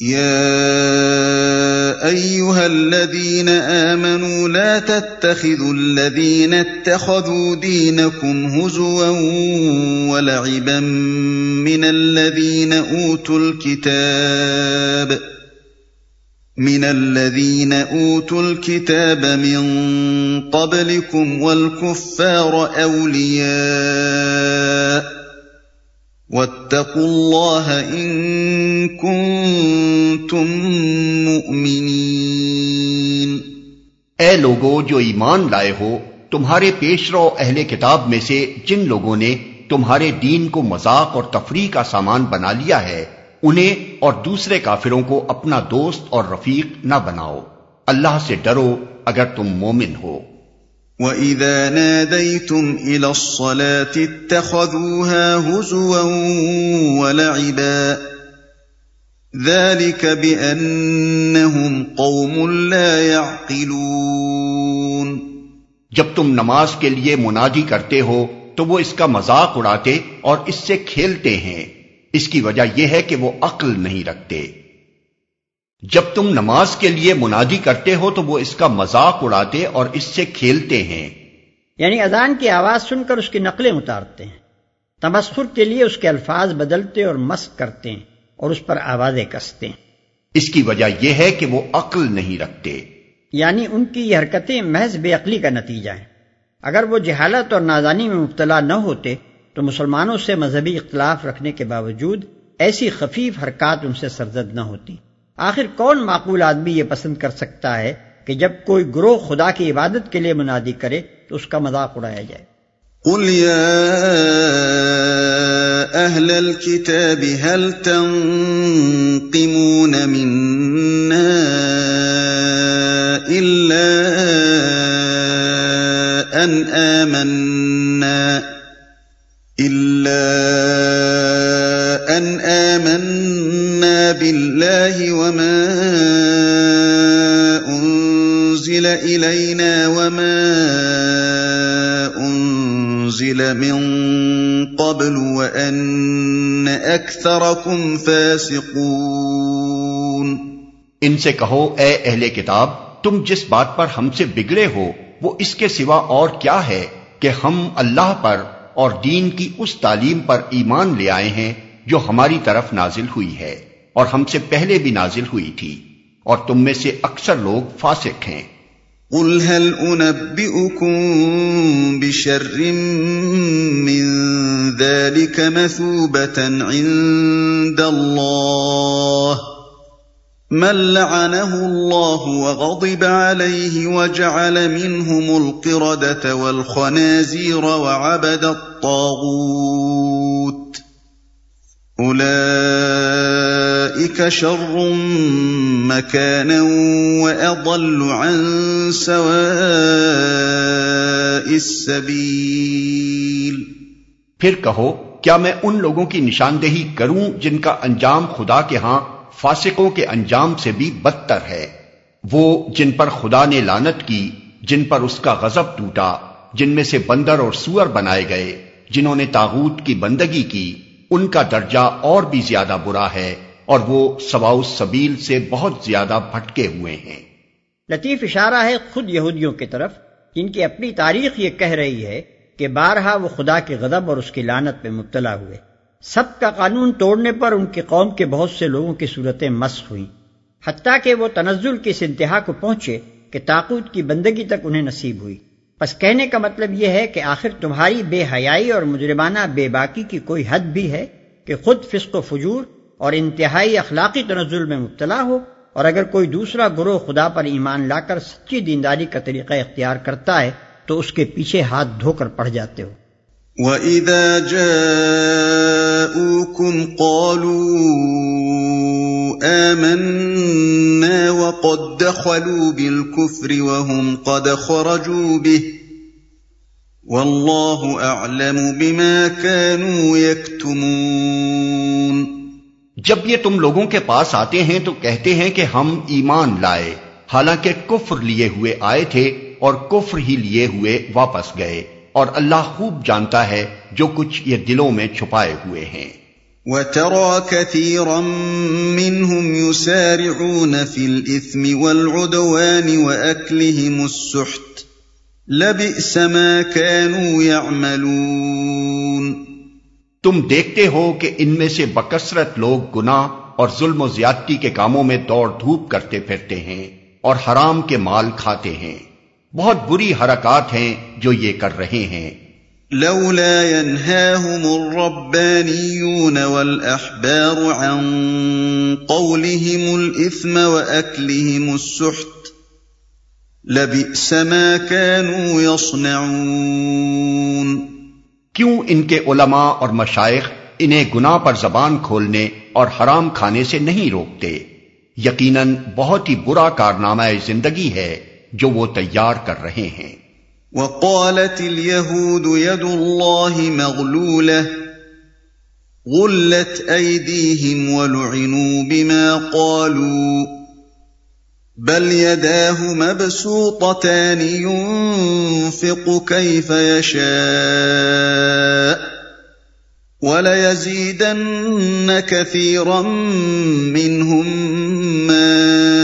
يا ايها الذين امنوا لا تتخذوا الذين اتخذوا دينكم هزوا ولعبا من الذين اوتوا الكتاب من الذين اوتوا الكتاب من قبلكم والكفار اولياء واتقوا الله ان كنتم مؤمنين. اے لوگو جو ایمان لائے ہو، تمہارے پیشرو اہل کتاب میں سے جن لوگوں نے تمہارے دین کو مذاق اور تفریح کا سامان بنا لیا ہے، انہیں اور دوسرے کافروں کو اپنا دوست اور رفیق نہ بناؤ۔ اللہ سے ڈرو اگر تم مومن ہو۔ وَإِذَا نَادَيْتُمْ إِلَى الصَّلَاةِ اتَّخَذُوهَا هُزُوًا وَلَعِبًا ذَلِكَ بِأَنَّهُمْ قَوْمٌ لَا يَعْقِلُونَ جب تم نماز کے لیے منادی کرتے ہو تو وہ اس کا مذاق اڑاتے اور اس سے کھیلتے ہیں۔ اس کی وجہ یہ ہے کہ وہ عقل نہیں رکھتے۔ جب تم نماز کے لیے منادی کرتے ہو تو وہ اس کا مذاق اڑاتے اور اس سے کھیلتے ہیں۔ یعنی اذان کی آواز سن کر اس کی نقلیں اتارتے ہیں۔ تمسخر کے لیے اس کے الفاظ بدلتے اور مسق کرتے ہیں اور اس پر آوازیں کستے ہیں۔ اس کی وجہ یہ ہے کہ وہ عقل نہیں رکھتے۔ یعنی ان کی یہ حرکتیں محض بے عقلی کا نتیجہ ہیں۔ اگر وہ جہالت اور نازانی میں مبتلا نہ ہوتے تو مسلمانوں سے مذہبی اختلاف رکھنے کے باوجود ایسی خفیف حرکات ان سے سرزد نہ ہوتی۔ آخر کون معقول آدمی یہ پسند کر سکتا ہے کہ جب کوئی گروہ خدا کی عبادت کے لیے منادی کرے تو اس کا مذاق اڑایا جائے؟ قل يا اهل الكتاب هل تنقمون منا الا ان آمنا الا ان آمنا بالله وما انزل الينا وما انزل من قبل وان اكثركم فاسقون. ان سے کہو، اے اہل کتاب، تم جس بات پر ہم سے بگڑے ہو، وہ اس کے سوا اور کیا ہے کہ ہم اللہ پر اور دین کی اس تعلیم پر ایمان لے آئے ہیں جو ہماری طرف نازل ہوئی ہے؟ اور ہم سے پہلے بھی نازل ہوئی تھی اور تم میں سے اکثر لوگ فاسق ہیں۔ قل هل انبئكم بشر من ذلك مثوبة عند الله من لعنه الله وغضب عليه وجعل منهم القردة والخنازير وعبد الطاغوت أولئك شر مكانا وأضل عن سواء السبيل پھر کہو، کیا میں ان لوگوں کی نشاندہی کروں جن کا انجام خدا کے ہاں فاسقوں کے انجام سے بھی بدتر ہے؟ وہ جن پر خدا نے لانت کی، جن پر اس کا غضب ٹوٹا، جن میں سے بندر اور سور بنائے گئے، جنہوں نے تاغوت کی بندگی کی۔ ان کا درجہ اور بھی زیادہ برا ہے اور وہ سواؤ سبیل سے بہت زیادہ بھٹکے ہوئے ہیں۔ لطیف اشارہ ہے خود یہودیوں کی طرف، جن کی اپنی تاریخ یہ کہہ رہی ہے کہ بارہا وہ خدا کے غضب اور اس کی لانت میں مبتلا ہوئے۔ سب کا قانون توڑنے پر ان کی قوم کے بہت سے لوگوں کی صورتیں مس ہوئیں۔ حتیٰ کہ وہ تنزل کی اس انتہا کو پہنچے کہ تاقوت کی بندگی تک انہیں نصیب ہوئی۔ بس کہنے کا مطلب یہ ہے کہ آخر تمہاری بے حیائی اور مجرمانہ بے باکی کی کوئی حد بھی ہے کہ خود فسق و فجور اور انتہائی اخلاقی تنزل میں مبتلا ہو اور اگر کوئی دوسرا گروہ خدا پر ایمان لا کر سچی دینداری کا طریقہ اختیار کرتا ہے تو اس کے پیچھے ہاتھ دھو کر پڑ جاتے ہو۔ وَإِذَا جَاءُوكُمْ قَالُوا آمَنَّا وَقَدْ دَخَلُوا بِالْكُفْرِ وَهُمْ قَدْ خَرَجُوا بِهِ وَاللَّهُ أَعْلَمُ بِمَا كَانُوا يَكْتُمُونَ جب یہ تم لوگوں کے پاس آتے ہیں تو کہتے ہیں کہ ہم ایمان لائے۔ حالانکہ کفر لیے ہوئے آئے تھے اور کفر ہی لیے ہوئے واپس گئے۔ اور اللہ خوب جانتا ہے جو کچھ یہ دلوں میں چھپائے ہوئے ہیں۔ وترى كثيرا منهم يسارعون في الإثم والعدوان وأكلهم السحت لبئس ما كانوا يعملون۔ تم دیکھتے ہو کہ ان میں سے بکثرت لوگ گناہ اور ظلم و زیادتی کے کاموں میں دوڑ دھوپ کرتے پھرتے ہیں اور حرام کے مال کھاتے ہیں۔ بہت بری حرکات ہیں جو یہ کر رہے ہیں۔ لولا ينهاهم الربانيون والأحبار عن قولهم الإثم وأكلهم السحت لبئس ما كانوا يصنعون۔ کیوں ان کے علماء اور مشائق انہیں گناہ پر زبان کھولنے اور حرام کھانے سے نہیں روکتے؟ یقیناً بہت ہی برا کارنامہ زندگی ہے۔ جو وہ تیار کر رہے ہیں۔ وقالت اليهود يد الله مغلولة، غلت أيديهم ولعنوا بما قالوا، بل يداه مبسوطتان ينفق كيف يشاء، وليزيدن كثيرا منهم ما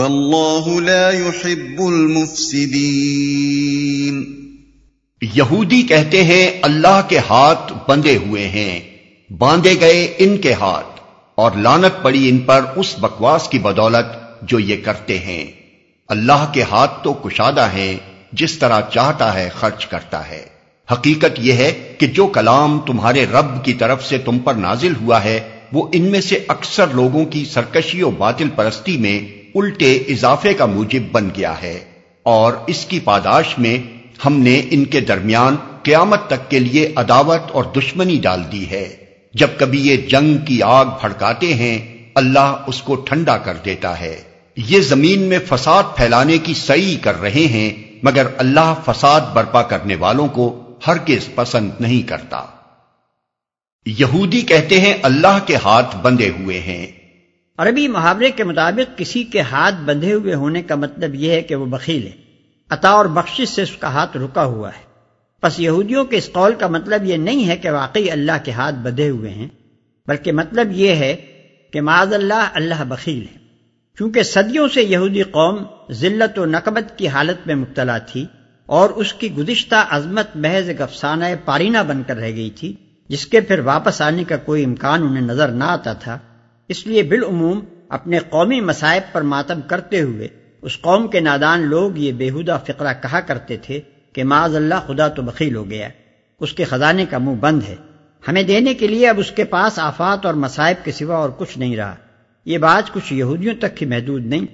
والله لا يحب المفسدين یہودی کہتے ہیں اللہ کے ہاتھ بندے ہوئے ہیں، باندھے گئے ان کے ہاتھ، اور لانت پڑی ان پر اس بکواس کی بدولت جو یہ کرتے ہیں۔ اللہ کے ہاتھ تو کشادہ ہیں، جس طرح چاہتا ہے خرچ کرتا ہے۔ حقیقت یہ ہے کہ جو کلام تمہارے رب کی طرف سے تم پر نازل ہوا ہے، وہ ان میں سے اکثر لوگوں کی سرکشی و باطل پرستی میں الٹے اضافے کا موجب بن گیا ہے اور اس کی پاداش میں ہم نے ان کے درمیان قیامت تک کے لیے عداوت اور دشمنی ڈال دی ہے۔ جب کبھی یہ جنگ کی آگ بھڑکاتے ہیں، اللہ اس کو ٹھنڈا کر دیتا ہے۔ یہ زمین میں فساد پھیلانے کی سعی کر رہے ہیں، مگر اللہ فساد برپا کرنے والوں کو ہر کس پسند نہیں کرتا۔ یہودی کہتے ہیں اللہ کے ہاتھ بندے ہوئے ہیں۔ عربی محاورے کے مطابق کسی کے ہاتھ بندھے ہوئے ہونے کا مطلب یہ ہے کہ وہ بخیل ہے۔ عطا اور بخشش سے اس کا ہاتھ رکا ہوا ہے۔ پس یہودیوں کے اس قول کا مطلب یہ نہیں ہے کہ واقعی اللہ کے ہاتھ بدھے ہوئے ہیں، بلکہ مطلب یہ ہے کہ معاذ اللہ اللہ بخیل ہے۔ چونکہ صدیوں سے یہودی قوم ذلت و نقبت کی حالت میں مبتلا تھی اور اس کی گزشتہ عظمت محض ایک افسانہ پارینہ بن کر رہ گئی تھی، جس کے پھر واپس آنے کا کوئی امکان انہیں نظر نہ آتا تھا۔ اس لیے بالعموم اپنے قومی مسائب پر ماتم کرتے ہوئے اس قوم کے نادان لوگ یہ بےحدہ فقرہ کہا کرتے تھے کہ معاذ اللہ خدا تو بخیل ہو گیا اس کے خزانے کا منہ بند ہے۔ ہمیں دینے کے لیے اب اس کے پاس آفات اور مسائب کے سوا اور کچھ نہیں رہا۔ یہ بات کچھ یہودیوں تک ہی محدود نہیں۔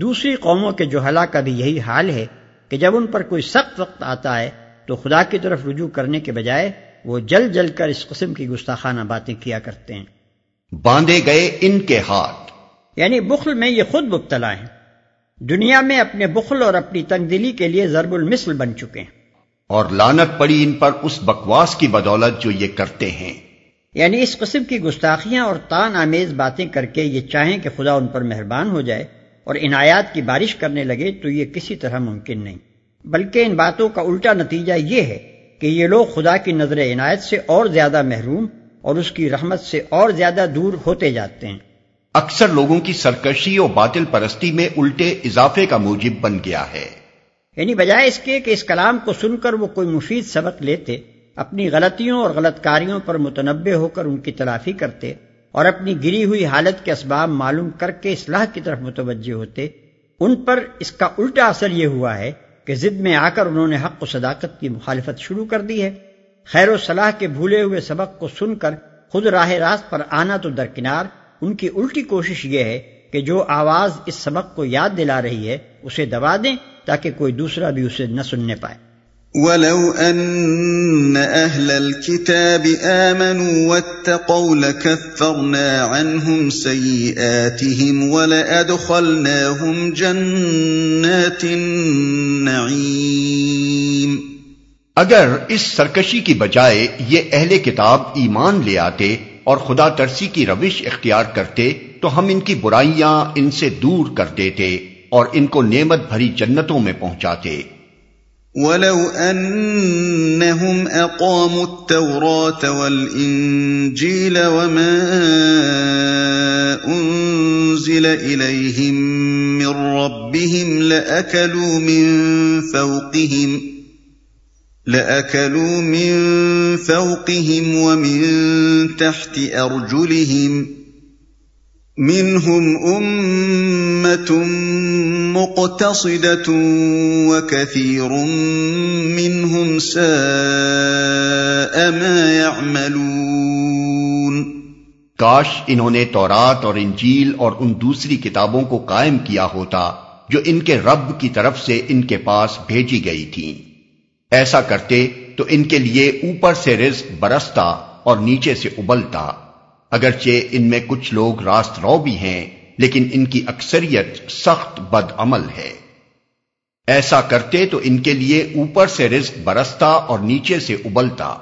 دوسری قوموں کے جو کا بھی یہی حال ہے کہ جب ان پر کوئی سخت وقت آتا ہے تو خدا کی طرف رجوع کرنے کے بجائے وہ جل جل کر اس قسم کی گستاخانہ باتیں کیا کرتے ہیں۔ باندھے گئے ان کے ہاتھ۔ یعنی بخل میں یہ خود مبتلا ہیں۔ دنیا میں اپنے بخل اور اپنی تنگ دلی کے لیے ضرب المثل بن چکے ہیں۔ اور لانت پڑی ان پر اس بکواس کی بدولت جو یہ کرتے ہیں۔ یعنی اس قسم کی گستاخیاں اور تان آمیز باتیں کر کے یہ چاہیں کہ خدا ان پر مہربان ہو جائے اور عنایات کی بارش کرنے لگے تو یہ کسی طرح ممکن نہیں۔ بلکہ ان باتوں کا الٹا نتیجہ یہ ہے کہ یہ لوگ خدا کی نظر عنایت سے اور زیادہ محروم اور اس کی رحمت سے اور زیادہ دور ہوتے جاتے ہیں۔ اکثر لوگوں کی سرکشی اور باطل پرستی میں الٹے اضافے کا موجب بن گیا ہے۔ یعنی بجائے اس کے کہ اس کلام کو سن کر وہ کوئی مفید سبق لیتے اپنی غلطیوں اور غلط کاریوں پر متنبع ہو کر ان کی تلافی کرتے اور اپنی گری ہوئی حالت کے اسباب معلوم کر کے اصلاح کی طرف متوجہ ہوتے ان پر اس کا الٹا اثر یہ ہوا ہے کہ ضد میں آ کر انہوں نے حق و صداقت کی مخالفت شروع کر دی ہے۔ خیر و صلاح کے بھولے ہوئے سبق کو سن کر خود راہ راست پر آنا تو درکنار۔ ان کی الٹی کوشش یہ ہے کہ جو آواز اس سبق کو یاد دلا رہی ہے، اسے دبا دیں تاکہ کوئی دوسرا بھی اسے نہ سننے پائے۔ ولو أن أهل الكتاب آمنوا واتقوا لكفرنا عنهم سيئاتهم ولأدخلناهم جنات النعيم۔ اگر اس سرکشی کی بجائے یہ اہل کتاب ایمان لے آتے اور خدا ترسی کی روش اختیار کرتے تو ہم ان کی برائیاں ان سے دور کر دیتے اور ان کو نعمت بھری جنتوں میں پہنچاتے۔ ولو انهم اقاموا التوراة والانجيل وما انزل اليهم من ربهم لاكلوا من فوقهم لاكلوا من فوقهم ومن تحت ارجلهم منهم امه مقتصدة وكثير منهم ساء ما يعملون کاش انہوں نے تورات اور انجیل اور ان دوسری کتابوں کو قائم کیا ہوتا جو ان کے رب کی طرف سے ان کے پاس بھیجی گئی تھیں۔ ایسا کرتے تو ان کے لیے اوپر سے رزق برستا اور نیچے سے ابلتا۔ اگرچہ ان میں کچھ لوگ راست رو بھی ہیں، لیکن ان کی اکثریت سخت بد عمل ہے۔ ایسا کرتے تو ان کے لیے اوپر سے رزق برستا اور نیچے سے ابلتا۔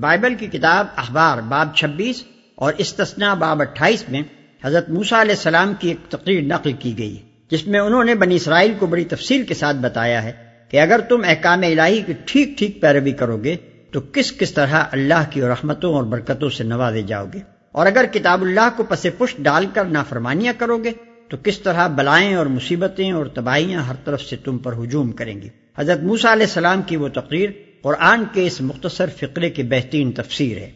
بائبل کی کتاب اخبار باب چھبیس اور استثنا باب اٹھائیس میں حضرت موسا علیہ السلام کی ایک تقریر نقل کی گئی، جس میں انہوں نے بنی اسرائیل کو بڑی تفصیل کے ساتھ بتایا ہے۔ کہ اگر تم احکام الہی کی ٹھیک ٹھیک پیروی کرو گے تو کس کس طرح اللہ کی رحمتوں اور برکتوں سے نوازے جاؤ گے اور اگر کتاب اللہ کو پس پش ڈال کر نافرمانیاں کرو گے تو کس طرح بلائیں اور مصیبتیں اور تباہیاں ہر طرف سے تم پر ہجوم کریں گی؟ حضرت موسا علیہ السلام کی وہ تقریر قرآن کے اس مختصر فقرے کی بہترین تفسیر ہے۔